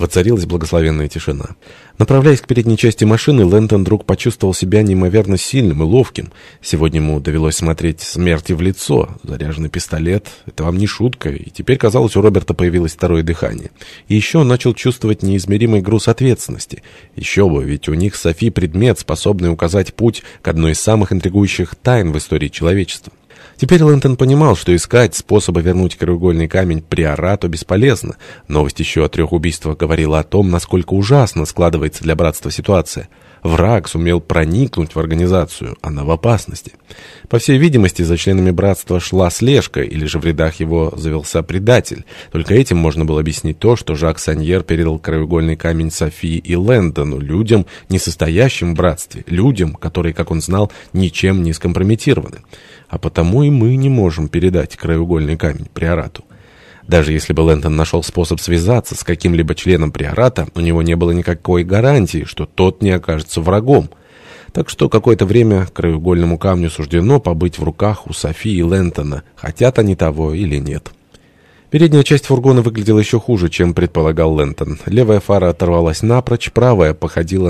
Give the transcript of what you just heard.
Воцарилась благословенная тишина. Направляясь к передней части машины, Лэнтон вдруг почувствовал себя неимоверно сильным и ловким. Сегодня ему довелось смотреть смерти в лицо. Заряженный пистолет — это вам не шутка. И теперь, казалось, у Роберта появилось второе дыхание. И еще он начал чувствовать неизмеримый груз ответственности. Еще бы, ведь у них Софи предмет, способный указать путь к одной из самых интригующих тайн в истории человечества. Теперь Лэнтон понимал, что искать способы вернуть краеугольный камень приорату бесполезно. Новость еще о трех убийствах говорила о том, насколько ужасно складывается для братства ситуация. Враг сумел проникнуть в организацию, она в опасности. По всей видимости, за членами братства шла слежка, или же в рядах его завелся предатель. Только этим можно было объяснить то, что Жак Саньер передал краеугольный камень Софии и Лэндону, людям, не состоящим в братстве, людям, которые, как он знал, ничем не скомпрометированы. А потому и мы не можем передать краеугольный камень приорату. Даже если бы Лэнтон нашел способ связаться с каким-либо членом приората, у него не было никакой гарантии, что тот не окажется врагом. Так что какое-то время краеугольному камню суждено побыть в руках у Софии и Лэнтона, хотят они того или нет. Передняя часть фургона выглядела еще хуже, чем предполагал Лэнтон. Левая фара оторвалась напрочь, правая походила